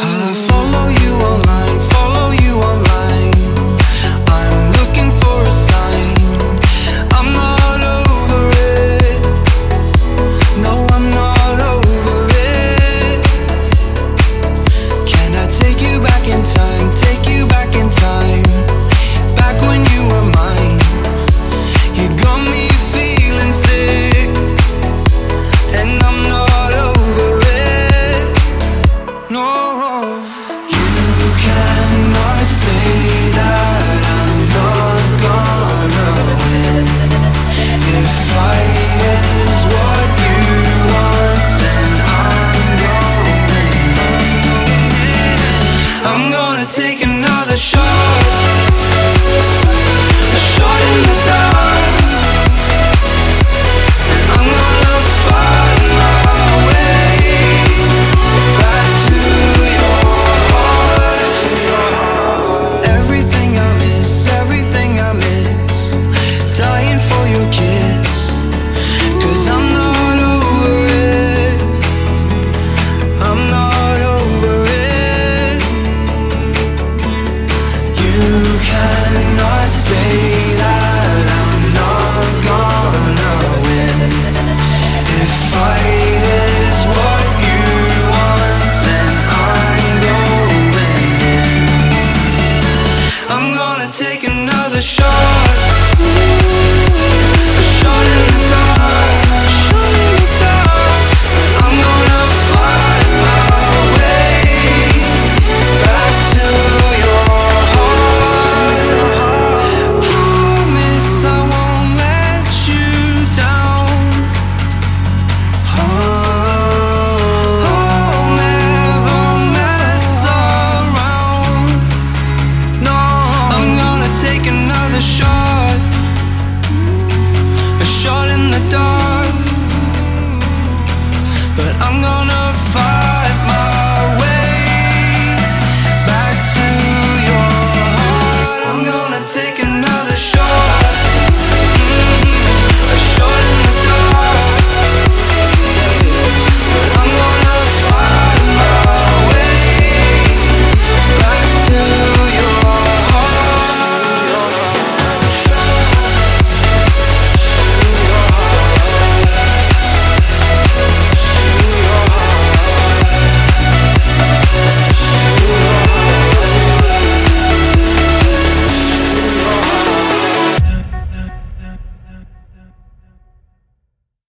I Oh. dark